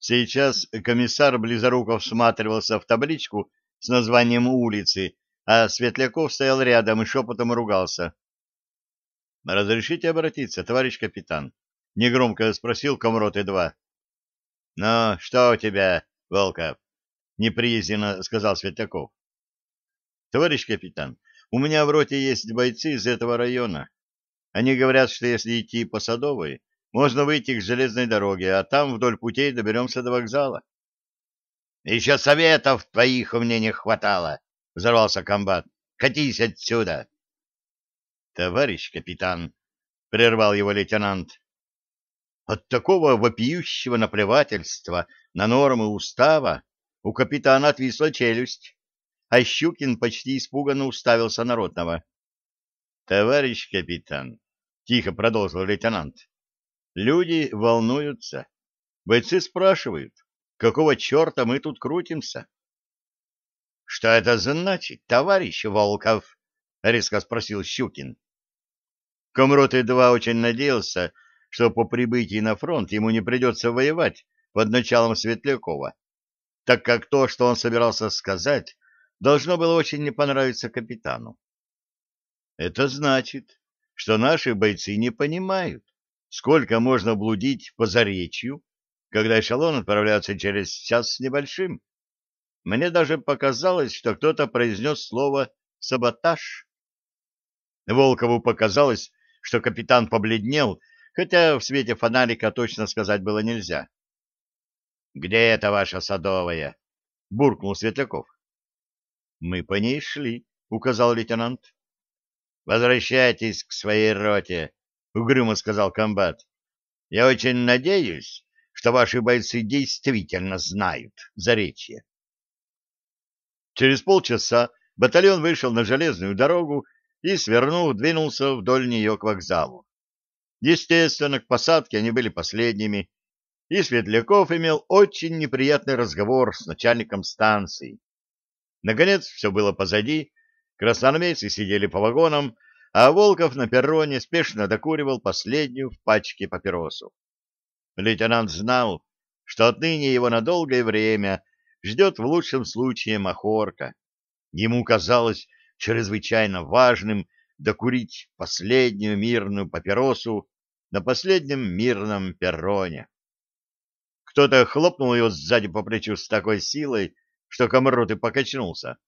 Сейчас комиссар Близоруков всматривался в табличку с названием улицы, а Светляков стоял рядом и шепотом ругался. — Разрешите обратиться, товарищ капитан? — негромко спросил Комрот-2. — Ну, что у тебя, Волков? — неприязненно сказал Светляков. — Товарищ капитан, у меня в роте есть бойцы из этого района. Они говорят, что если идти по Садовой, можно выйти к железной дороге, а там вдоль путей доберемся до вокзала. — Еще советов твоих у меня не хватало, — взорвался комбат. — Катись отсюда! — Товарищ капитан, — прервал его лейтенант, — от такого вопиющего наплевательства на нормы устава у капитана отвисла челюсть, а Щукин почти испуганно уставился на ротного. — Товарищ капитан, — тихо продолжил лейтенант, Люди волнуются. Бойцы спрашивают, какого черта мы тут крутимся? — Что это значит, товарищ Волков? — резко спросил Щукин. Комрот-2 очень надеялся, что по прибытии на фронт ему не придется воевать под началом Светлякова, так как то, что он собирался сказать, должно было очень не понравиться капитану. Это значит, что наши бойцы не понимают, сколько можно блудить по заречью, когда эшелон отправляется через час с небольшим. Мне даже показалось, что кто-то произнес слово «саботаж». Волкову показалось, что капитан побледнел, хотя в свете фонарика точно сказать было нельзя. — Где это ваша садовая? — буркнул Светляков. — Мы по ней шли, — указал лейтенант. — Возвращайтесь к своей роте, — угрюмо сказал комбат. — Я очень надеюсь, что ваши бойцы действительно знают заречье. Через полчаса батальон вышел на железную дорогу и, свернув, двинулся вдоль нее к вокзалу. Естественно, к посадке они были последними, и Светляков имел очень неприятный разговор с начальником станции. Наконец, все было позади, красноармейцы сидели по вагонам, а Волков на перроне спешно докуривал последнюю в пачке папиросу. Лейтенант знал, что отныне его на долгое время ждет в лучшем случае махорка. Ему казалось чрезвычайно важным докурить последнюю мирную папиросу на последнем мирном перроне. Кто-то хлопнул его сзади по плечу с такой силой, что комарот и покачнулся.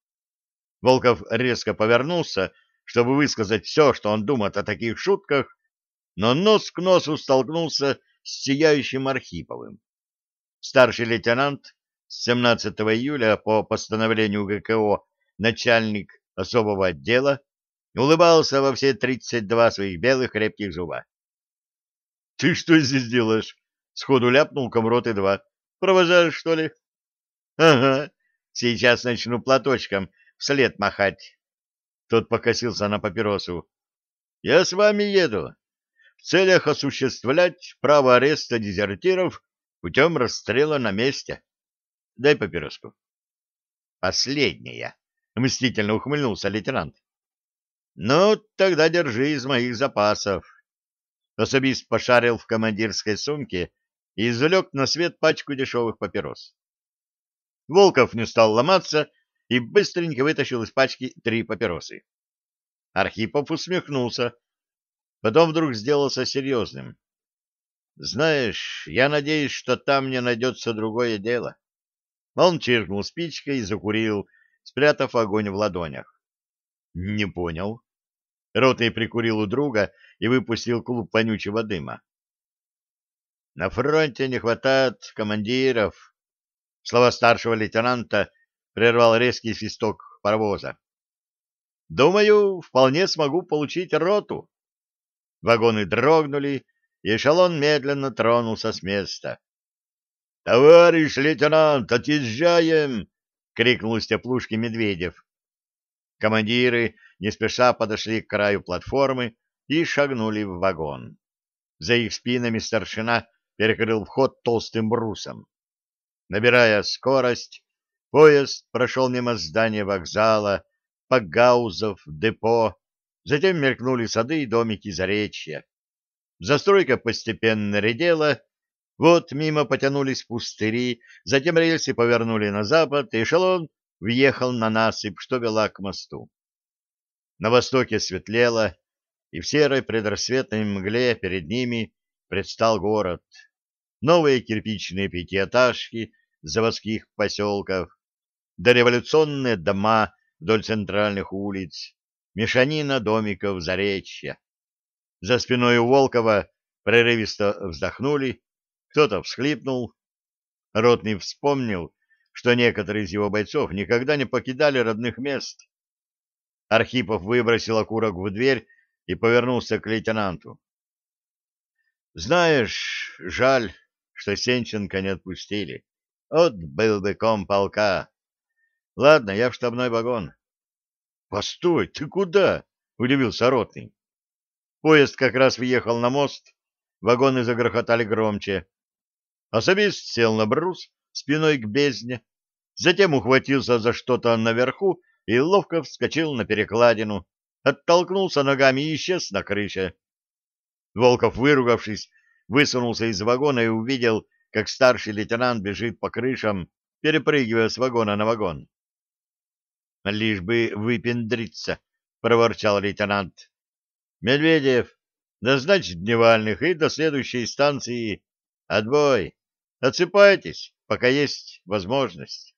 Волков резко повернулся чтобы высказать все, что он думает о таких шутках, но нос к носу столкнулся с сияющим Архиповым. Старший лейтенант с 17 июля по постановлению ГКО начальник особого отдела улыбался во все 32 своих белых крепких зуба. — Ты что здесь делаешь? — сходу ляпнул Комрот-2. — Провожаешь, что ли? — Ага, сейчас начну платочком вслед махать. Тот покосился на папиросу. — Я с вами еду. В целях осуществлять право ареста дезертиров путем расстрела на месте. Дай папироску. — Последняя, — мстительно ухмыльнулся лейтенант. — Ну, тогда держи из моих запасов. Особист пошарил в командирской сумке и извлек на свет пачку дешевых папирос. Волков не стал ломаться и быстренько вытащил из пачки три папиросы. Архипов усмехнулся, потом вдруг сделался серьезным. «Знаешь, я надеюсь, что там не найдется другое дело». Он чиркнул спичкой и закурил, спрятав огонь в ладонях. «Не понял». Ротный прикурил у друга и выпустил клуб вонючего дыма. «На фронте не хватает командиров». Слова старшего лейтенанта прервал резкий свисток паровоза. Думаю, вполне смогу получить роту. Вагоны дрогнули, и эшелон медленно тронулся с места. — Товарищ лейтенант, отъезжаем! — крикнул из Медведев. Командиры не спеша подошли к краю платформы и шагнули в вагон. За их спинами старшина перекрыл вход толстым брусом. Набирая скорость, Поезд прошел мимо здания вокзала, погаузов, депо, затем мелькнули сады и домики Заречья. Застройка постепенно редела, Вот мимо потянулись пустыри, затем рельсы повернули на запад, и эшелон въехал на насыпь, что вела к мосту. На востоке светлело, и в серой предрассветной мгле перед ними предстал город. Новые кирпичные пятиэтажки заводских поселков, дореволюционные дома вдоль центральных улиц, мешанина домиков Заречья. За спиной у Волкова прерывисто вздохнули, кто-то всхлипнул. Ротный вспомнил, что некоторые из его бойцов никогда не покидали родных мест. Архипов выбросил окурок в дверь и повернулся к лейтенанту. — Знаешь, жаль, что Сенченко не отпустили. Вот был бы ком полка. Ладно, я в штабной вагон. — Постой, ты куда? — удивился Ротный. Поезд как раз въехал на мост, вагоны загрохотали громче. Особист сел на брус спиной к бездне, затем ухватился за что-то наверху и ловко вскочил на перекладину, оттолкнулся ногами и исчез на крыше. Волков, выругавшись, высунулся из вагона и увидел, как старший лейтенант бежит по крышам, перепрыгивая с вагона на вагон. — Лишь бы выпендриться, — проворчал лейтенант. Медведев, назначить дневальных и до следующей станции отбой. Отсыпайтесь, пока есть возможность.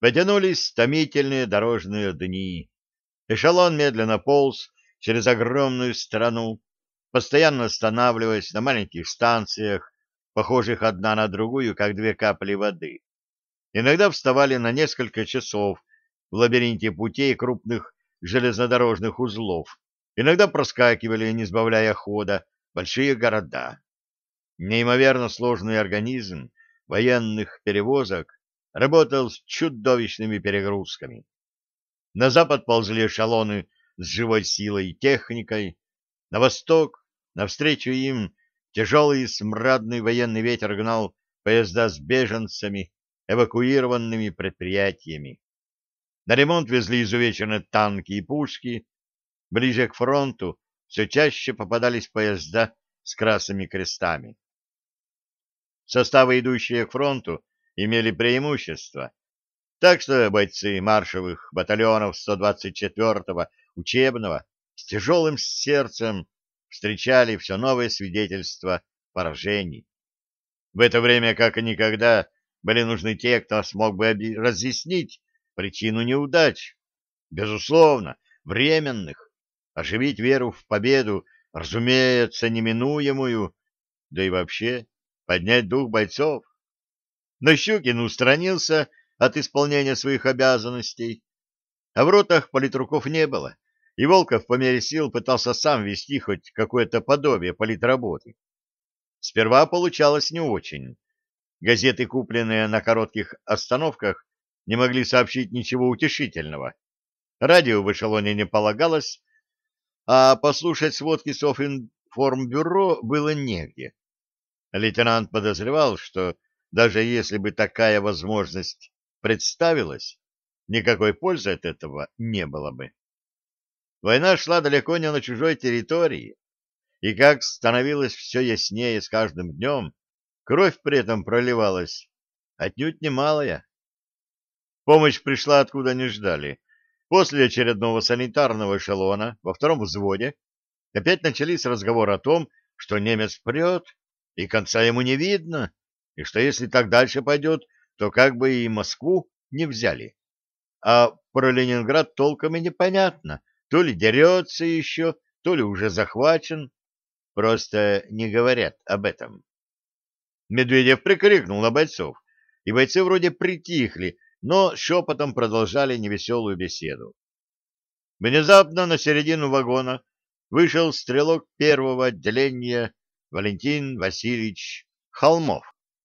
Потянулись томительные дорожные дни. Эшелон медленно полз через огромную страну, постоянно останавливаясь на маленьких станциях, похожих одна на другую, как две капли воды. Иногда вставали на несколько часов в лабиринте путей крупных железнодорожных узлов, иногда проскакивали, не сбавляя хода, большие города. Неимоверно сложный организм военных перевозок работал с чудовищными перегрузками. На запад ползли эшелоны с живой силой и техникой, на восток, навстречу им, тяжелый смрадный военный ветер гнал поезда с беженцами, эвакуированными предприятиями. На ремонт везли изувеченные танки и пушки. Ближе к фронту все чаще попадались поезда с красными крестами. Составы, идущие к фронту, имели преимущество, так что бойцы маршевых батальонов 124-го учебного с тяжелым сердцем встречали все новые свидетельства поражений. В это время, как и никогда, были нужны те, кто смог бы разъяснить причину неудач, безусловно, временных, оживить веру в победу, разумеется, неминуемую, да и вообще поднять дух бойцов. Но Щукин устранился от исполнения своих обязанностей, а в ротах политруков не было, и Волков по мере сил пытался сам вести хоть какое-то подобие политработы. Сперва получалось не очень. Газеты, купленные на коротких остановках, не могли сообщить ничего утешительного. Радио в эшелоне не полагалось, а послушать сводки Софинформбюро было негде. Лейтенант подозревал, что даже если бы такая возможность представилась, никакой пользы от этого не было бы. Война шла далеко не на чужой территории, и как становилось все яснее с каждым днем, кровь при этом проливалась отнюдь немалая. Помощь пришла откуда не ждали. После очередного санитарного эшелона во втором взводе опять начались разговоры о том, что немец прет, и конца ему не видно, и что если так дальше пойдет, то как бы и Москву не взяли. А про Ленинград толком и непонятно, то ли дерется еще, то ли уже захвачен, просто не говорят об этом. Медведев прикрикнул на бойцов, и бойцы вроде притихли, но шепотом продолжали невеселую беседу. Внезапно на середину вагона вышел стрелок первого отделения Валентин Васильевич Холмов.